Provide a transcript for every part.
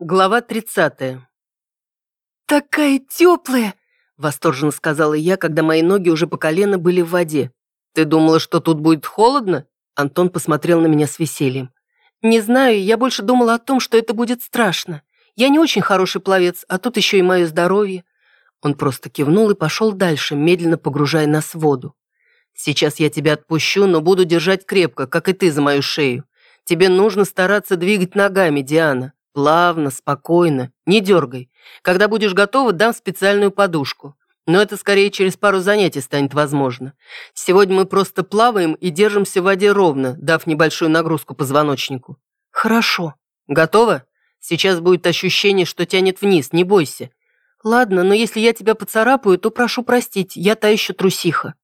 Глава 30. «Такая теплая!» – восторженно сказала я, когда мои ноги уже по колено были в воде. «Ты думала, что тут будет холодно?» Антон посмотрел на меня с весельем. «Не знаю, я больше думала о том, что это будет страшно. Я не очень хороший пловец, а тут еще и мое здоровье». Он просто кивнул и пошел дальше, медленно погружая нас в воду. «Сейчас я тебя отпущу, но буду держать крепко, как и ты за мою шею. Тебе нужно стараться двигать ногами, Диана. Плавно, спокойно, не дергай. Когда будешь готова, дам специальную подушку. Но это скорее через пару занятий станет возможно. Сегодня мы просто плаваем и держимся в воде ровно, дав небольшую нагрузку позвоночнику. Хорошо. Готова? Сейчас будет ощущение, что тянет вниз, не бойся. Ладно, но если я тебя поцарапаю, то прошу простить, я та еще трусиха.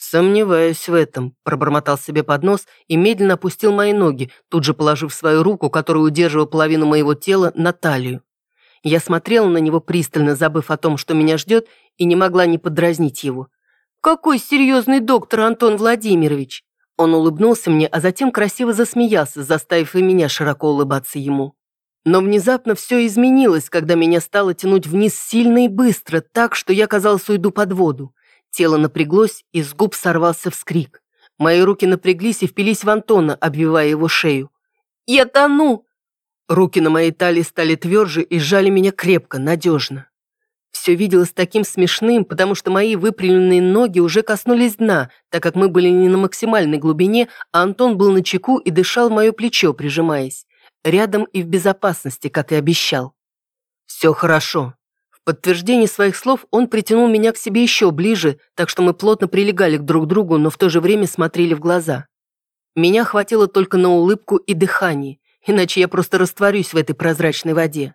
«Сомневаюсь в этом», – пробормотал себе под нос и медленно опустил мои ноги, тут же положив свою руку, которая удерживала половину моего тела, на талию. Я смотрела на него пристально, забыв о том, что меня ждет, и не могла не подразнить его. «Какой серьезный доктор Антон Владимирович!» Он улыбнулся мне, а затем красиво засмеялся, заставив и меня широко улыбаться ему. Но внезапно все изменилось, когда меня стало тянуть вниз сильно и быстро, так, что я, казалось, уйду под воду. Тело напряглось, и с губ сорвался вскрик. Мои руки напряглись и впились в Антона, обвивая его шею. «Я тону!» Руки на моей талии стали тверже и сжали меня крепко, надежно. Все виделось таким смешным, потому что мои выпрямленные ноги уже коснулись дна, так как мы были не на максимальной глубине, а Антон был на чеку и дышал в мое плечо, прижимаясь. Рядом и в безопасности, как и обещал. «Все хорошо», подтверждение своих слов он притянул меня к себе еще ближе, так что мы плотно прилегали к друг другу, но в то же время смотрели в глаза. Меня хватило только на улыбку и дыхание, иначе я просто растворюсь в этой прозрачной воде.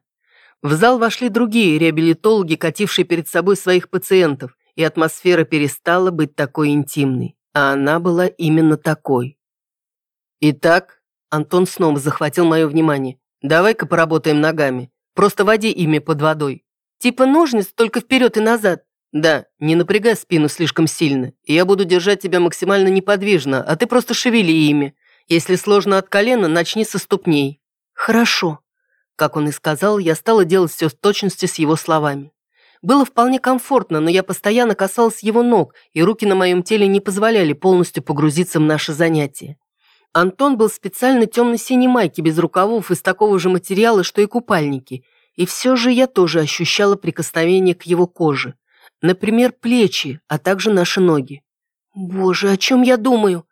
В зал вошли другие реабилитологи, катившие перед собой своих пациентов, и атмосфера перестала быть такой интимной, а она была именно такой. «Итак», — Антон снова захватил мое внимание, «давай-ка поработаем ногами, просто води ими под водой». Типа ножниц, только вперед и назад. Да, не напрягай спину слишком сильно. Я буду держать тебя максимально неподвижно, а ты просто шевели ими. Если сложно от колена, начни со ступней. Хорошо. Как он и сказал, я стала делать все в точности с его словами. Было вполне комфортно, но я постоянно касалась его ног, и руки на моем теле не позволяли полностью погрузиться в наше занятие. Антон был специально темно-синей майке без рукавов из такого же материала, что и купальники, и все же я тоже ощущала прикосновение к его коже. Например, плечи, а также наши ноги. Боже, о чем я думаю?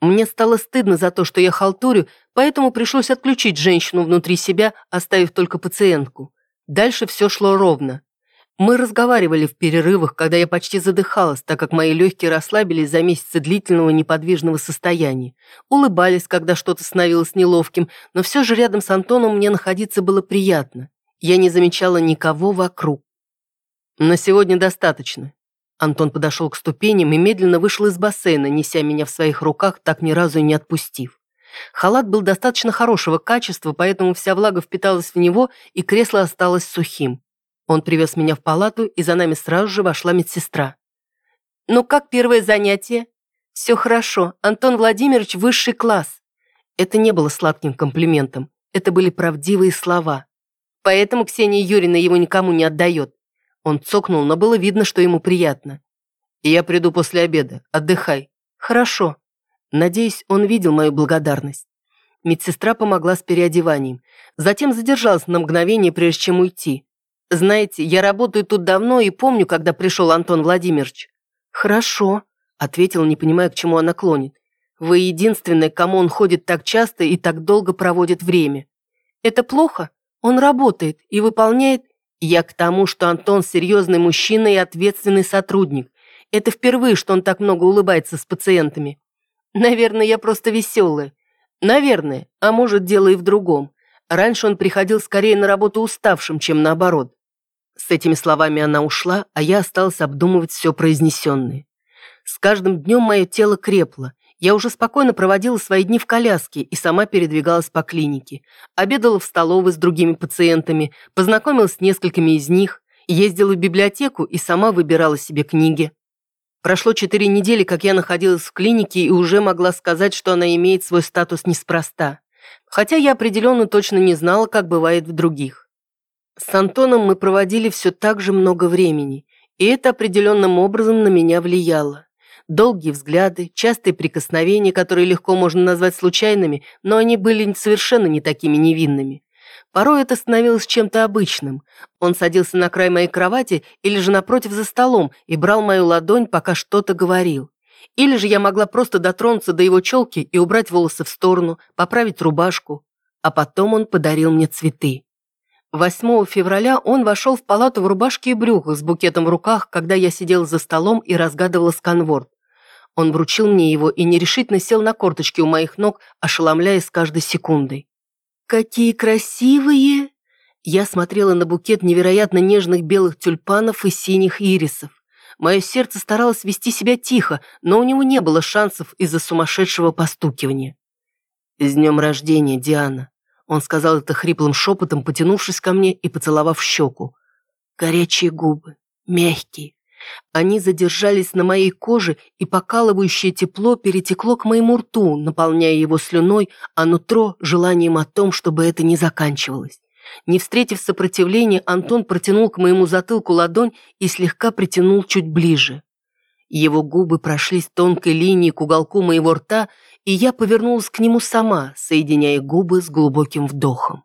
Мне стало стыдно за то, что я халтурю, поэтому пришлось отключить женщину внутри себя, оставив только пациентку. Дальше все шло ровно. Мы разговаривали в перерывах, когда я почти задыхалась, так как мои легкие расслабились за месяцы длительного неподвижного состояния. Улыбались, когда что-то становилось неловким, но все же рядом с Антоном мне находиться было приятно. Я не замечала никого вокруг. «На сегодня достаточно». Антон подошел к ступеням и медленно вышел из бассейна, неся меня в своих руках, так ни разу и не отпустив. Халат был достаточно хорошего качества, поэтому вся влага впиталась в него, и кресло осталось сухим. Он привез меня в палату, и за нами сразу же вошла медсестра. «Ну как первое занятие?» «Все хорошо. Антон Владимирович – высший класс». Это не было сладким комплиментом. Это были правдивые слова. Поэтому Ксения Юрьевна его никому не отдает. Он цокнул, но было видно, что ему приятно. «Я приду после обеда. Отдыхай». «Хорошо». Надеюсь, он видел мою благодарность. Медсестра помогла с переодеванием. Затем задержалась на мгновение, прежде чем уйти. «Знаете, я работаю тут давно и помню, когда пришел Антон Владимирович». «Хорошо», — ответил, не понимая, к чему она клонит. «Вы единственная, кому он ходит так часто и так долго проводит время». «Это плохо?» Он работает и выполняет... Я к тому, что Антон серьезный мужчина и ответственный сотрудник. Это впервые, что он так много улыбается с пациентами. Наверное, я просто веселая. Наверное, а может, дело и в другом. Раньше он приходил скорее на работу уставшим, чем наоборот. С этими словами она ушла, а я осталась обдумывать все произнесенное. С каждым днем мое тело крепло, я уже спокойно проводила свои дни в коляске и сама передвигалась по клинике. Обедала в столовой с другими пациентами, познакомилась с несколькими из них, ездила в библиотеку и сама выбирала себе книги. Прошло четыре недели, как я находилась в клинике и уже могла сказать, что она имеет свой статус неспроста. Хотя я определенно точно не знала, как бывает в других. С Антоном мы проводили все так же много времени, и это определенным образом на меня влияло. Долгие взгляды, частые прикосновения, которые легко можно назвать случайными, но они были совершенно не такими невинными. Порой это становилось чем-то обычным. Он садился на край моей кровати или же напротив за столом и брал мою ладонь, пока что-то говорил. Или же я могла просто дотронуться до его челки и убрать волосы в сторону, поправить рубашку. А потом он подарил мне цветы. 8 февраля он вошел в палату в рубашке и брюках с букетом в руках, когда я сидела за столом и разгадывала сканворд. Он вручил мне его и нерешительно сел на корточки у моих ног, ошеломляя с каждой секундой. «Какие красивые!» Я смотрела на букет невероятно нежных белых тюльпанов и синих ирисов. Мое сердце старалось вести себя тихо, но у него не было шансов из-за сумасшедшего постукивания. «С днем рождения, Диана!» Он сказал это хриплым шепотом, потянувшись ко мне и поцеловав щеку. Горячие губы, мягкие. Они задержались на моей коже, и покалывающее тепло перетекло к моему рту, наполняя его слюной, а нутро – желанием о том, чтобы это не заканчивалось. Не встретив сопротивления, Антон протянул к моему затылку ладонь и слегка притянул чуть ближе. Его губы прошлись тонкой линией к уголку моего рта, и я повернулась к нему сама, соединяя губы с глубоким вдохом.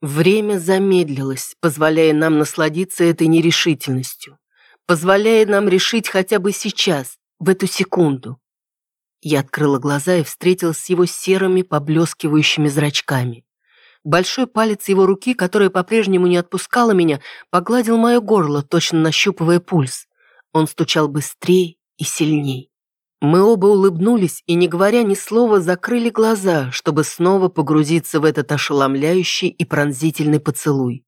Время замедлилось, позволяя нам насладиться этой нерешительностью, позволяя нам решить хотя бы сейчас, в эту секунду. Я открыла глаза и встретилась с его серыми, поблескивающими зрачками. Большой палец его руки, которая по-прежнему не отпускала меня, погладил мое горло, точно нащупывая пульс. Он стучал быстрее и сильней. Мы оба улыбнулись и, не говоря ни слова, закрыли глаза, чтобы снова погрузиться в этот ошеломляющий и пронзительный поцелуй.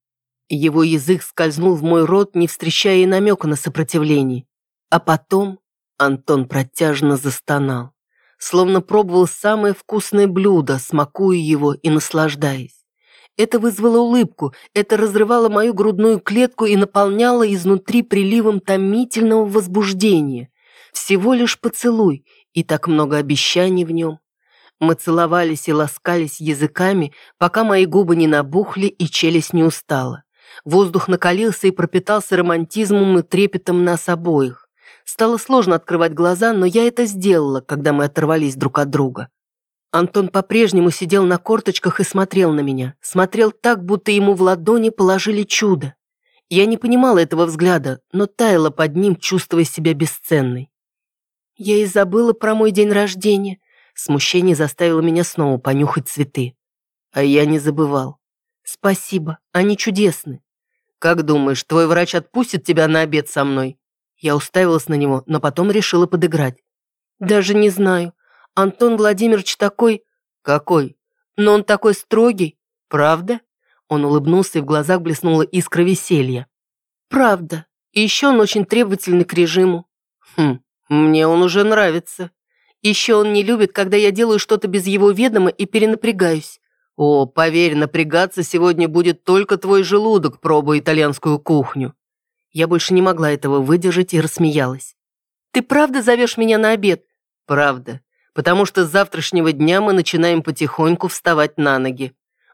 Его язык скользнул в мой рот, не встречая и намека на сопротивление. А потом Антон протяжно застонал, словно пробовал самое вкусное блюдо, смакуя его и наслаждаясь. Это вызвало улыбку, это разрывало мою грудную клетку и наполняло изнутри приливом томительного возбуждения. Всего лишь поцелуй, и так много обещаний в нем. Мы целовались и ласкались языками, пока мои губы не набухли и челюсть не устала. Воздух накалился и пропитался романтизмом и трепетом нас обоих. Стало сложно открывать глаза, но я это сделала, когда мы оторвались друг от друга. Антон по-прежнему сидел на корточках и смотрел на меня. Смотрел так, будто ему в ладони положили чудо. Я не понимала этого взгляда, но таяла под ним, чувствуя себя бесценной. Я и забыла про мой день рождения. Смущение заставило меня снова понюхать цветы. А я не забывал. Спасибо, они чудесны. Как думаешь, твой врач отпустит тебя на обед со мной? Я уставилась на него, но потом решила подыграть. Даже не знаю. Антон Владимирович такой... Какой? Но он такой строгий. Правда? Он улыбнулся, и в глазах блеснула искра веселья. Правда. И еще он очень требовательный к режиму. Хм, мне он уже нравится. Еще он не любит, когда я делаю что-то без его ведома и перенапрягаюсь. О, поверь, напрягаться сегодня будет только твой желудок, пробуя итальянскую кухню. Я больше не могла этого выдержать и рассмеялась. Ты правда зовешь меня на обед? Правда. Потому что с завтрашнего дня мы начинаем потихоньку вставать на ноги.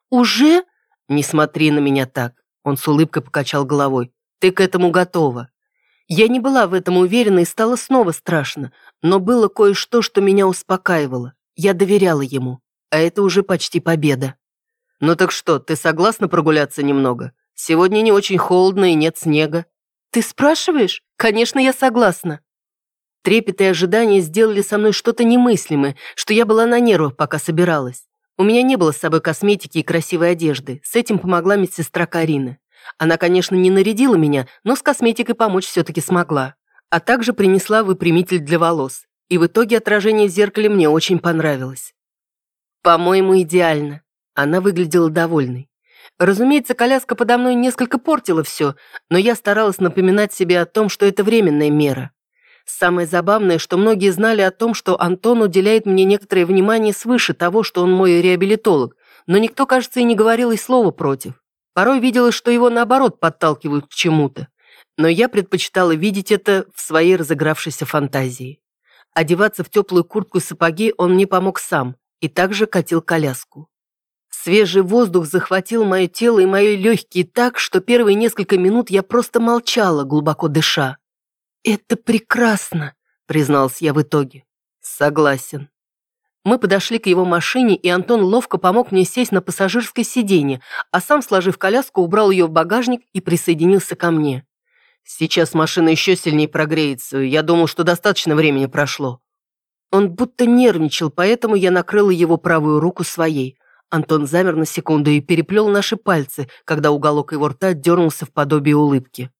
Уже? Не смотри на меня так. Он с улыбкой покачал головой. Ты к этому готова. Я не была в этом уверена и стало снова страшно, но было кое-что, что меня успокаивало. Я доверяла ему, а это уже почти победа. «Ну так что, ты согласна прогуляться немного? Сегодня не очень холодно и нет снега». «Ты спрашиваешь? Конечно, я согласна». Трепет и ожидание сделали со мной что-то немыслимое, что я была на нервах, пока собиралась. У меня не было с собой косметики и красивой одежды. С этим помогла медсестра Карина. Она, конечно, не нарядила меня, но с косметикой помочь все-таки смогла. А также принесла выпрямитель для волос. И в итоге отражение в зеркале мне очень понравилось. По-моему, идеально. Она выглядела довольной. Разумеется, коляска подо мной несколько портила все, но я старалась напоминать себе о том, что это временная мера. Самое забавное, что многие знали о том, что Антон уделяет мне некоторое внимание свыше того, что он мой реабилитолог, но никто, кажется, и не говорил и слова против. Порой видела, что его, наоборот, подталкивают к чему-то. Но я предпочитала видеть это в своей разыгравшейся фантазии. Одеваться в теплую куртку и сапоги он мне помог сам и также катил коляску. Свежий воздух захватил мое тело и мои легкие так, что первые несколько минут я просто молчала, глубоко дыша. «Это прекрасно», — признался я в итоге. «Согласен». Мы подошли к его машине, и Антон ловко помог мне сесть на пассажирское сиденье, а сам, сложив коляску, убрал ее в багажник и присоединился ко мне. «Сейчас машина еще сильнее прогреется. Я думал, что достаточно времени прошло». Он будто нервничал, поэтому я накрыла его правую руку своей. Антон замер на секунду и переплел наши пальцы, когда уголок его рта дернулся в подобие улыбки.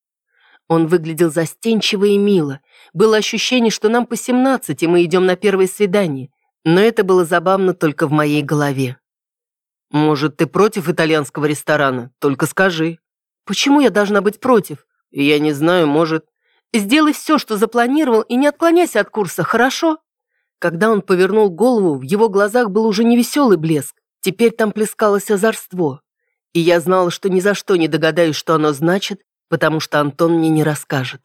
Он выглядел застенчиво и мило. Было ощущение, что нам по семнадцать, и мы идем на первое свидание. Но это было забавно только в моей голове. «Может, ты против итальянского ресторана? Только скажи». «Почему я должна быть против?» «Я не знаю, может...» «Сделай все, что запланировал, и не отклоняйся от курса, хорошо?» Когда он повернул голову, в его глазах был уже невеселый блеск. Теперь там плескалось озорство. И я знала, что ни за что не догадаюсь, что оно значит, потому что Антон мне не расскажет.